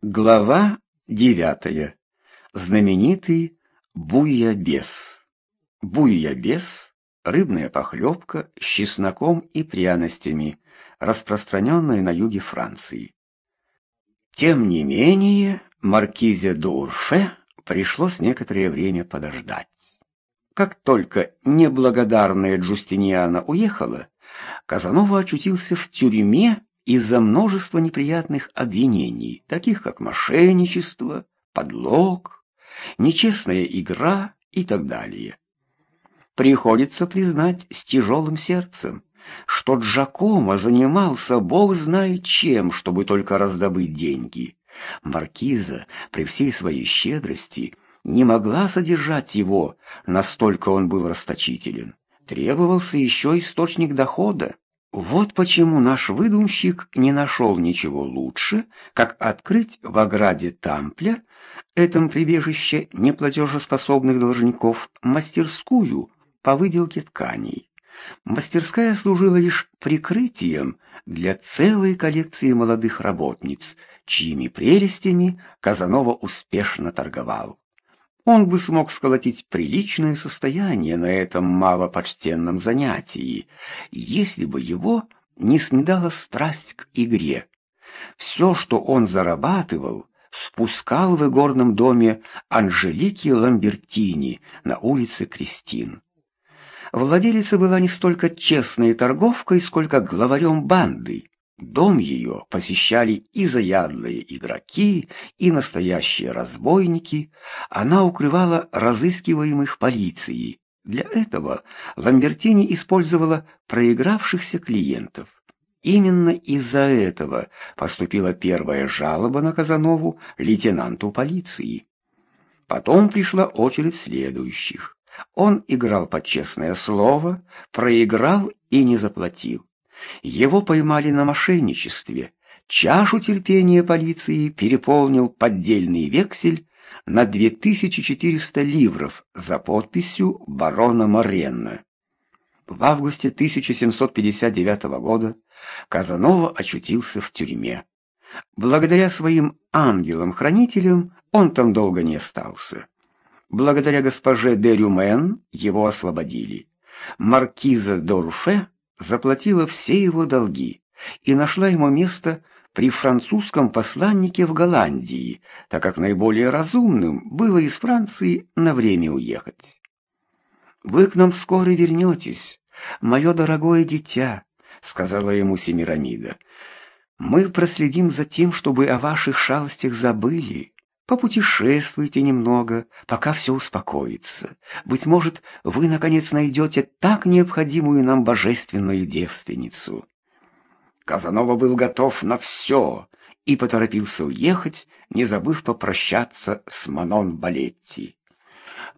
Глава девятая. Знаменитый буйябес. Буйябес – рыбная похлебка с чесноком и пряностями, распространенная на юге Франции. Тем не менее, маркизе Дурфе пришлось некоторое время подождать. Как только неблагодарная Джустиниана уехала, Казанова очутился в тюрьме из-за множества неприятных обвинений, таких как мошенничество, подлог, нечестная игра и так далее. Приходится признать с тяжелым сердцем, что Джакомо занимался бог знает чем, чтобы только раздобыть деньги. Маркиза при всей своей щедрости не могла содержать его, настолько он был расточителен. Требовался еще источник дохода. Вот почему наш выдумщик не нашел ничего лучше, как открыть в ограде Тампля, этом прибежище неплатежеспособных должников, мастерскую по выделке тканей. Мастерская служила лишь прикрытием для целой коллекции молодых работниц, чьими прелестями Казанова успешно торговал он бы смог сколотить приличное состояние на этом малопочтенном занятии, если бы его не снедала страсть к игре. Все, что он зарабатывал, спускал в игорном доме Анжелики Ламбертини на улице Кристин. Владелица была не столько честной торговкой, сколько главарем банды. Дом ее посещали и заядлые игроки, и настоящие разбойники. Она укрывала разыскиваемых полицией. Для этого Ламбертини использовала проигравшихся клиентов. Именно из-за этого поступила первая жалоба на Казанову лейтенанту полиции. Потом пришла очередь следующих. Он играл под честное слово, проиграл и не заплатил. Его поймали на мошенничестве. Чашу терпения полиции переполнил поддельный вексель на 2400 ливров за подписью барона Моренна. В августе 1759 года Казанова очутился в тюрьме. Благодаря своим ангелам-хранителям он там долго не остался. Благодаря госпоже де Рюмен его освободили. Маркиза Дорфе заплатила все его долги и нашла ему место при французском посланнике в Голландии, так как наиболее разумным было из Франции на время уехать. «Вы к нам скоро вернетесь, мое дорогое дитя», — сказала ему Семирамида. «Мы проследим за тем, чтобы о ваших шалостях забыли, Попутешествуйте немного, пока все успокоится. Быть может, вы, наконец, найдете так необходимую нам божественную девственницу». Казанова был готов на все и поторопился уехать, не забыв попрощаться с Манон Балетти.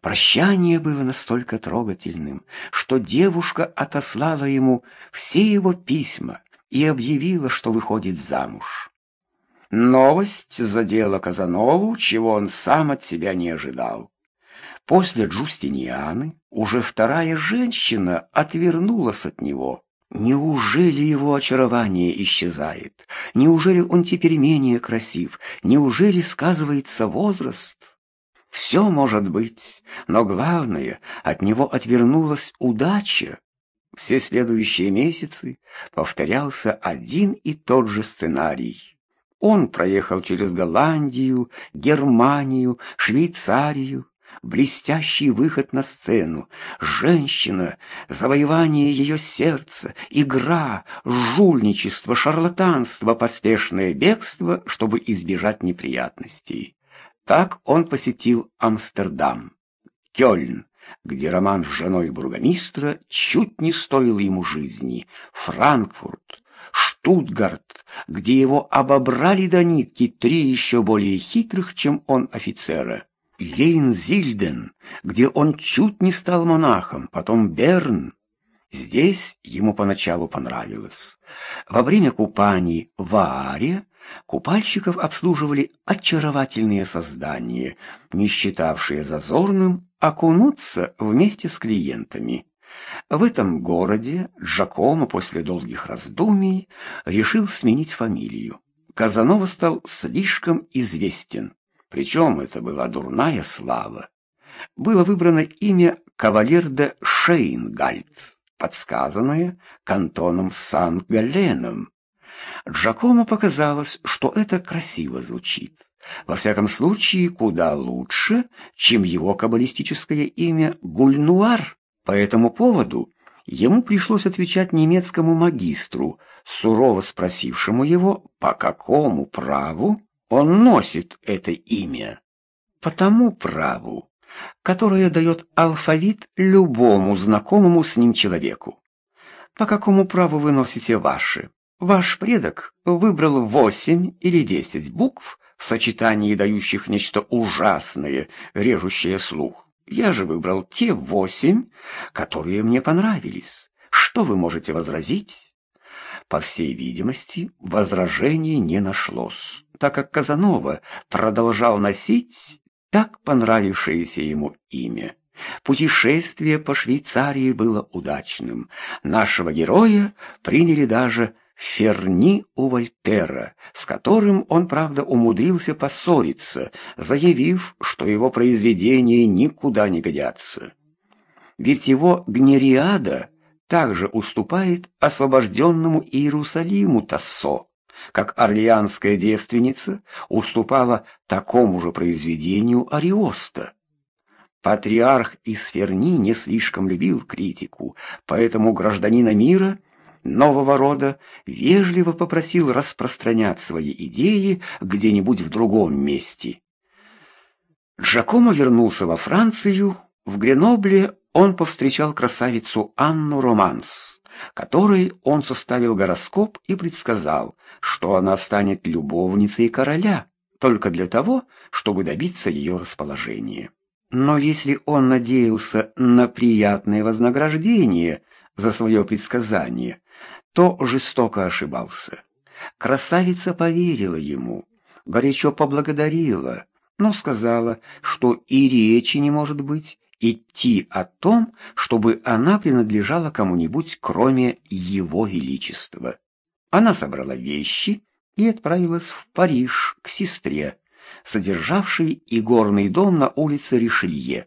Прощание было настолько трогательным, что девушка отослала ему все его письма и объявила, что выходит замуж. Новость задела Казанову, чего он сам от себя не ожидал. После Джустинианы уже вторая женщина отвернулась от него. Неужели его очарование исчезает? Неужели он теперь менее красив? Неужели сказывается возраст? Все может быть, но главное, от него отвернулась удача. Все следующие месяцы повторялся один и тот же сценарий. Он проехал через Голландию, Германию, Швейцарию. Блестящий выход на сцену, женщина, завоевание ее сердца, игра, жульничество, шарлатанство, поспешное бегство, чтобы избежать неприятностей. Так он посетил Амстердам, Кёльн, где роман с женой бургомистра чуть не стоил ему жизни, Франкфурт, Штутгарт, где его обобрали до нитки три еще более хитрых, чем он офицера. Лейнзильден, где он чуть не стал монахом, потом Берн. Здесь ему поначалу понравилось. Во время купаний в Ааре купальщиков обслуживали очаровательные создания, не считавшие зазорным окунуться вместе с клиентами. В этом городе Джакомо после долгих раздумий решил сменить фамилию. Казанова стал слишком известен. Причем это была дурная слава. Было выбрано имя кавалер де Шейнгальд, подсказанное кантоном Сан-Галеном. Джакомо показалось, что это красиво звучит. Во всяком случае, куда лучше, чем его каббалистическое имя Гульнуар. По этому поводу ему пришлось отвечать немецкому магистру, сурово спросившему его, по какому праву он носит это имя. По тому праву, которое дает алфавит любому знакомому с ним человеку. По какому праву вы носите ваши? Ваш предок выбрал восемь или десять букв в сочетании, дающих нечто ужасное, режущее слух. Я же выбрал те восемь, которые мне понравились. Что вы можете возразить? По всей видимости, возражений не нашлось, так как Казанова продолжал носить так понравившееся ему имя. Путешествие по Швейцарии было удачным. Нашего героя приняли даже Ферни у Вольтера, с которым он, правда, умудрился поссориться, заявив, что его произведения никуда не годятся. Ведь его Гнериада также уступает освобожденному Иерусалиму Тассо, как орлеанская девственница уступала такому же произведению Ариоста. Патриарх из Ферни не слишком любил критику, поэтому гражданина мира – нового рода, вежливо попросил распространять свои идеи где-нибудь в другом месте. Джакомо вернулся во Францию. В Гренобле он повстречал красавицу Анну Романс, которой он составил гороскоп и предсказал, что она станет любовницей короля, только для того, чтобы добиться ее расположения. Но если он надеялся на приятное вознаграждение за свое предсказание, то жестоко ошибался. Красавица поверила ему, горячо поблагодарила, но сказала, что и речи не может быть идти о том, чтобы она принадлежала кому-нибудь, кроме его величества. Она собрала вещи и отправилась в Париж к сестре, содержавшей игорный дом на улице Ришелье.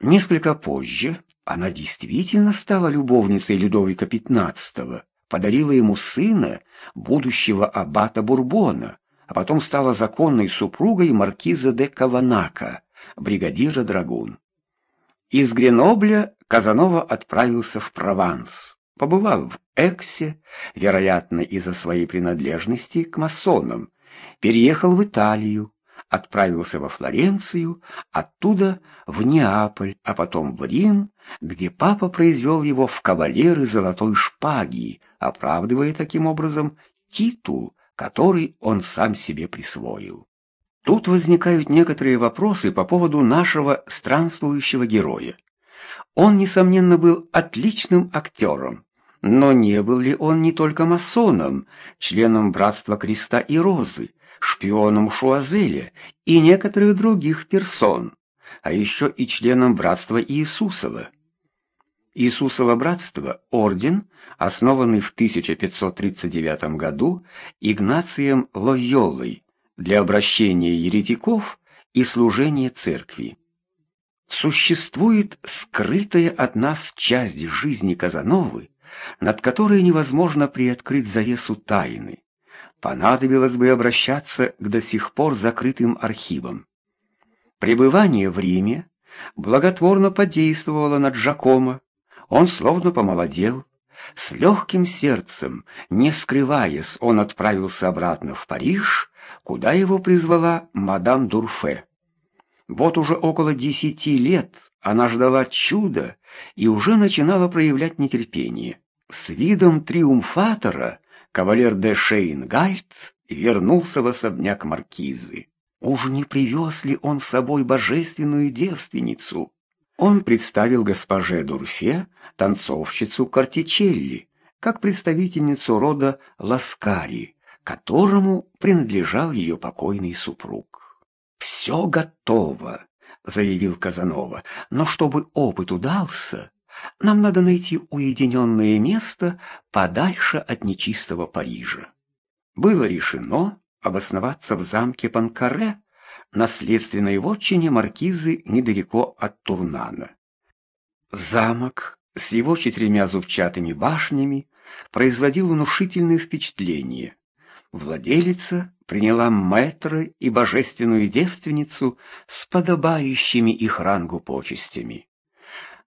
Несколько позже она действительно стала любовницей Людовика XV, подарила ему сына, будущего аббата Бурбона, а потом стала законной супругой маркиза де Каванака, бригадира драгун. Из Гренобля Казанова отправился в Прованс, побывал в Эксе, вероятно, из-за своей принадлежности к масонам, переехал в Италию, отправился во Флоренцию, оттуда в Неаполь, а потом в Рим, где папа произвел его в кавалеры золотой шпаги, оправдывая таким образом титул, который он сам себе присвоил. Тут возникают некоторые вопросы по поводу нашего странствующего героя. Он, несомненно, был отличным актером, но не был ли он не только масоном, членом Братства Креста и Розы, шпионом Шуазеля и некоторых других персон, а еще и членом Братства Иисусова. Иисусово братство – орден, основанный в 1539 году Игнацием Лойолой для обращения еретиков и служения церкви. Существует скрытая от нас часть жизни Казановы, над которой невозможно приоткрыть завесу тайны. Понадобилось бы обращаться к до сих пор закрытым архивам. Пребывание в Риме благотворно подействовало на Джакомо, он словно помолодел. С легким сердцем, не скрываясь, он отправился обратно в Париж, куда его призвала мадам Дурфе. Вот уже около десяти лет она ждала чуда и уже начинала проявлять нетерпение. С видом триумфатора кавалер де Шейнгальд вернулся в особняк маркизы. Уж не привез ли он с собой божественную девственницу? Он представил госпоже Дурфе танцовщицу Картичелли, как представительницу рода Ласкари, которому принадлежал ее покойный супруг. «Все готово», — заявил Казанова, — «но чтобы опыт удался, нам надо найти уединенное место подальше от нечистого Парижа». было решено обосноваться в замке Панкаре, наследственной вотчине маркизы недалеко от Турнана. Замок с его четырьмя зубчатыми башнями производил внушительное впечатление. Владелица приняла мэтра и божественную девственницу с подобающими их рангу почестями.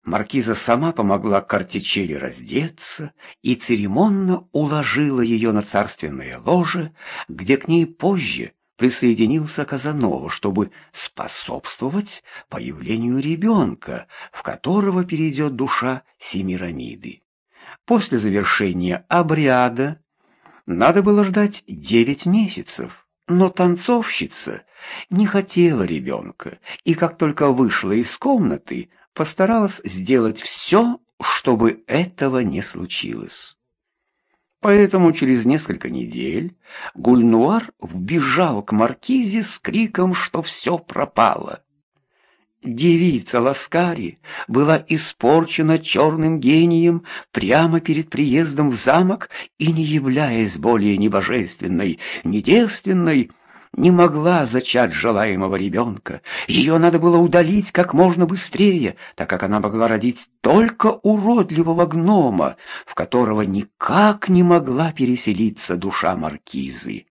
Маркиза сама помогла Картичеле раздеться и церемонно уложила ее на царственное ложе, где к ней позже присоединился Казанова, чтобы способствовать появлению ребенка, в которого перейдет душа Семирамиды. После завершения обряда надо было ждать девять месяцев, но танцовщица не хотела ребенка, и как только вышла из комнаты, постаралась сделать все, чтобы этого не случилось. Поэтому через несколько недель Гульнуар вбежал к маркизе с криком, что все пропало. Девица Ласкари была испорчена черным гением прямо перед приездом в замок и, не являясь более ни божественной, ни девственной, не могла зачать желаемого ребенка. Ее надо было удалить как можно быстрее, так как она могла родить только уродливого гнома, в которого никак не могла переселиться душа маркизы.